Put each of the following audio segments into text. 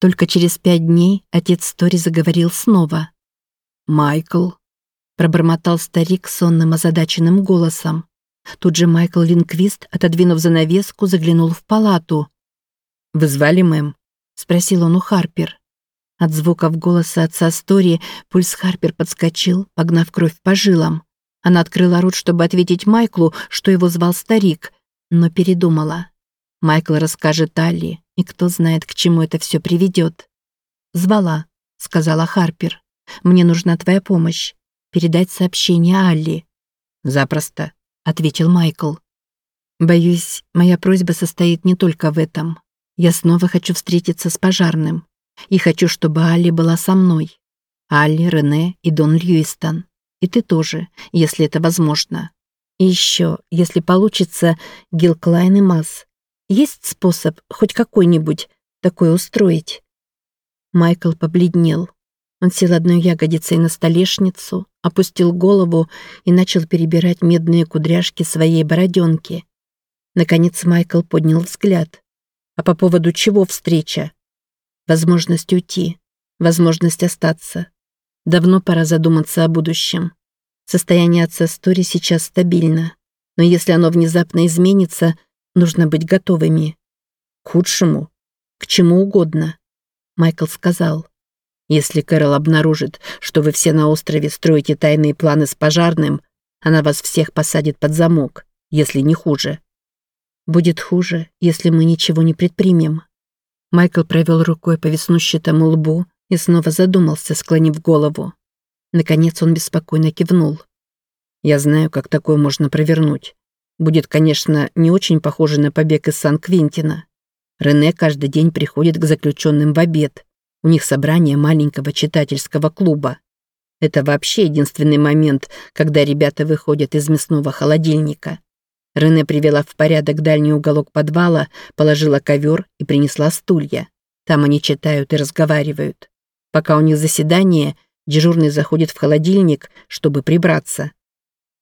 Только через пять дней отец Тори заговорил снова. «Майкл», — пробормотал старик сонным озадаченным голосом. Тут же Майкл Линквист, отодвинув занавеску, заглянул в палату. «Вы звали, мэм?» — спросил он у Харпер. От звуков голоса отца Стори пульс Харпер подскочил, погнав кровь по жилам. Она открыла рот, чтобы ответить Майклу, что его звал старик, но передумала. Майкл расскажет Алли, и кто знает, к чему это все приведет. «Звала», — сказала Харпер. «Мне нужна твоя помощь. Передать сообщение Алли». «Запросто», — ответил Майкл. «Боюсь, моя просьба состоит не только в этом. Я снова хочу встретиться с пожарным. И хочу, чтобы Алли была со мной. Алли, Рене и Дон Льюистон. И ты тоже, если это возможно. И еще, если получится, Гил Клайн и Масс. Есть способ хоть какой-нибудь такое устроить?» Майкл побледнел. Он сел одной ягодицей на столешницу, опустил голову и начал перебирать медные кудряшки своей бороденки. Наконец Майкл поднял взгляд. «А по поводу чего встреча?» «Возможность уйти, возможность остаться. Давно пора задуматься о будущем. Состояние отца Стори сейчас стабильно, но если оно внезапно изменится, Нужно быть готовыми. К худшему. К чему угодно. Майкл сказал. Если Кэрол обнаружит, что вы все на острове строите тайные планы с пожарным, она вас всех посадит под замок, если не хуже. Будет хуже, если мы ничего не предпримем. Майкл провел рукой по веснущатому лбу и снова задумался, склонив голову. Наконец он беспокойно кивнул. «Я знаю, как такое можно провернуть. Будет, конечно, не очень похоже на побег из Сан-Квинтина. Рене каждый день приходит к заключенным в обед. У них собрание маленького читательского клуба. Это вообще единственный момент, когда ребята выходят из мясного холодильника. Рене привела в порядок дальний уголок подвала, положила ковер и принесла стулья. Там они читают и разговаривают. Пока у них заседание, дежурный заходит в холодильник, чтобы прибраться.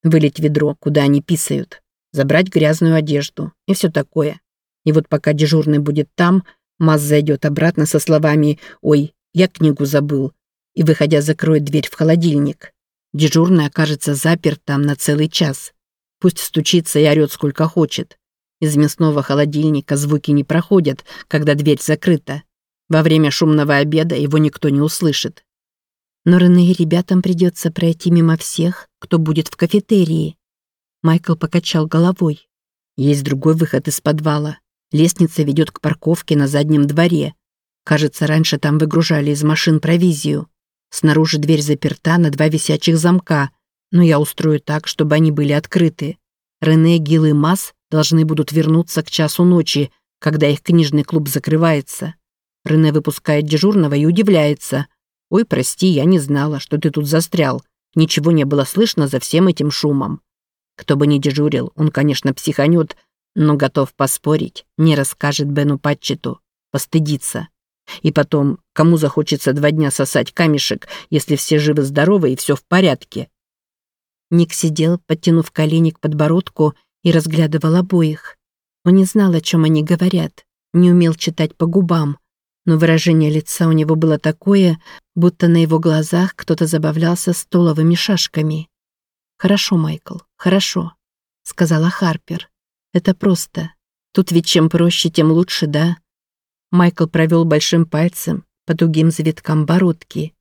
Вылить ведро, куда они писают забрать грязную одежду и все такое. И вот пока дежурный будет там, Маз зайдет обратно со словами «Ой, я книгу забыл», и, выходя, закроет дверь в холодильник. Дежурный окажется заперт там на целый час. Пусть стучится и орёт сколько хочет. Из мясного холодильника звуки не проходят, когда дверь закрыта. Во время шумного обеда его никто не услышит. Но Рене и ребятам придется пройти мимо всех, кто будет в кафетерии. Майкл покачал головой. Есть другой выход из подвала. Лестница ведет к парковке на заднем дворе. Кажется, раньше там выгружали из машин провизию. Снаружи дверь заперта на два висячих замка, но я устрою так, чтобы они были открыты. Рене, Гил и Масс должны будут вернуться к часу ночи, когда их книжный клуб закрывается. Рене выпускает дежурного и удивляется. «Ой, прости, я не знала, что ты тут застрял. Ничего не было слышно за всем этим шумом». Кто бы ни дежурил, он, конечно, психанет, но готов поспорить, не расскажет Бену Патчету, постыдится. И потом, кому захочется два дня сосать камешек, если все живы-здоровы и все в порядке? Ник сидел, подтянув колени к подбородку и разглядывал обоих. Он не знал, о чем они говорят, не умел читать по губам, но выражение лица у него было такое, будто на его глазах кто-то забавлялся столовыми шашками. «Хорошо, Майкл, хорошо», — сказала Харпер. «Это просто. Тут ведь чем проще, тем лучше, да?» Майкл провел большим пальцем по тугим завиткам бородки.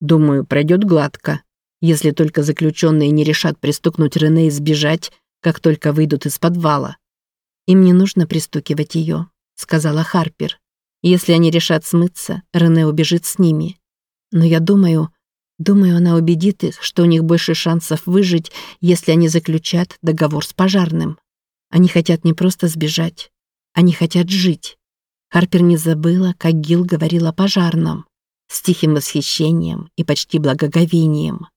«Думаю, пройдет гладко, если только заключенные не решат пристукнуть Рене и сбежать, как только выйдут из подвала». «Им не нужно пристукивать ее», — сказала Харпер. «Если они решат смыться, Рене убежит с ними. Но я думаю, Думаю, она убедит их, что у них больше шансов выжить, если они заключат договор с пожарным. Они хотят не просто сбежать, они хотят жить. Харпер не забыла, как Гил говорил о пожарном, с тихим восхищением и почти благоговением.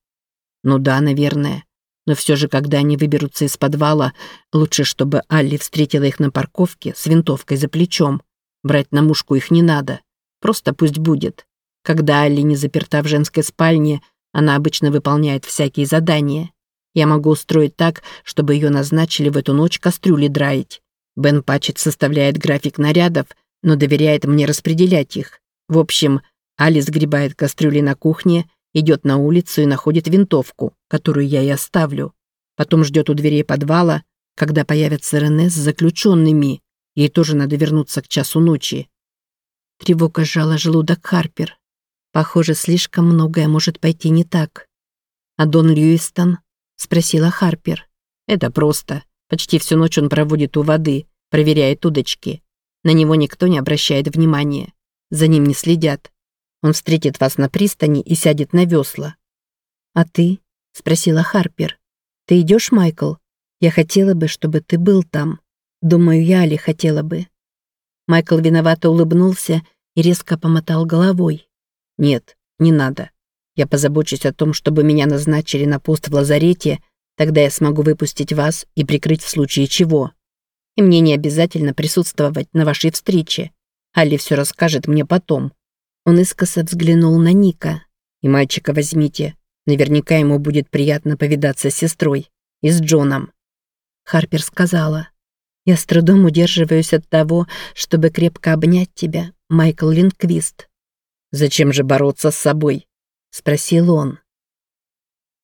Ну да, наверное. Но все же, когда они выберутся из подвала, лучше, чтобы Алли встретила их на парковке с винтовкой за плечом. Брать на мушку их не надо. Просто пусть будет. Когда Алли не заперта в женской спальне, она обычно выполняет всякие задания. Я могу устроить так, чтобы ее назначили в эту ночь кастрюли драить. Бен Патчет составляет график нарядов, но доверяет мне распределять их. В общем, Али сгребает кастрюли на кухне, идет на улицу и находит винтовку, которую я и оставлю. Потом ждет у дверей подвала, когда появятся Рене с заключенными. Ей тоже надо вернуться к часу ночи. Тревога сжала желудок Харпер. Похоже, слишком многое может пойти не так. «А Дон Льюистон?» — спросила Харпер. «Это просто. Почти всю ночь он проводит у воды, проверяет удочки. На него никто не обращает внимания. За ним не следят. Он встретит вас на пристани и сядет на весла. «А ты?» — спросила Харпер. «Ты идешь, Майкл? Я хотела бы, чтобы ты был там. Думаю, я ли хотела бы». Майкл виновато улыбнулся и резко помотал головой. «Нет, не надо. Я позабочусь о том, чтобы меня назначили на пост в лазарете, тогда я смогу выпустить вас и прикрыть в случае чего. И мне не обязательно присутствовать на вашей встрече. Алли все расскажет мне потом». Он искоса взглянул на Ника. «И мальчика возьмите. Наверняка ему будет приятно повидаться с сестрой. И с Джоном». Харпер сказала. «Я с трудом удерживаюсь от того, чтобы крепко обнять тебя, Майкл Линквист». «Зачем же бороться с собой?» — спросил он.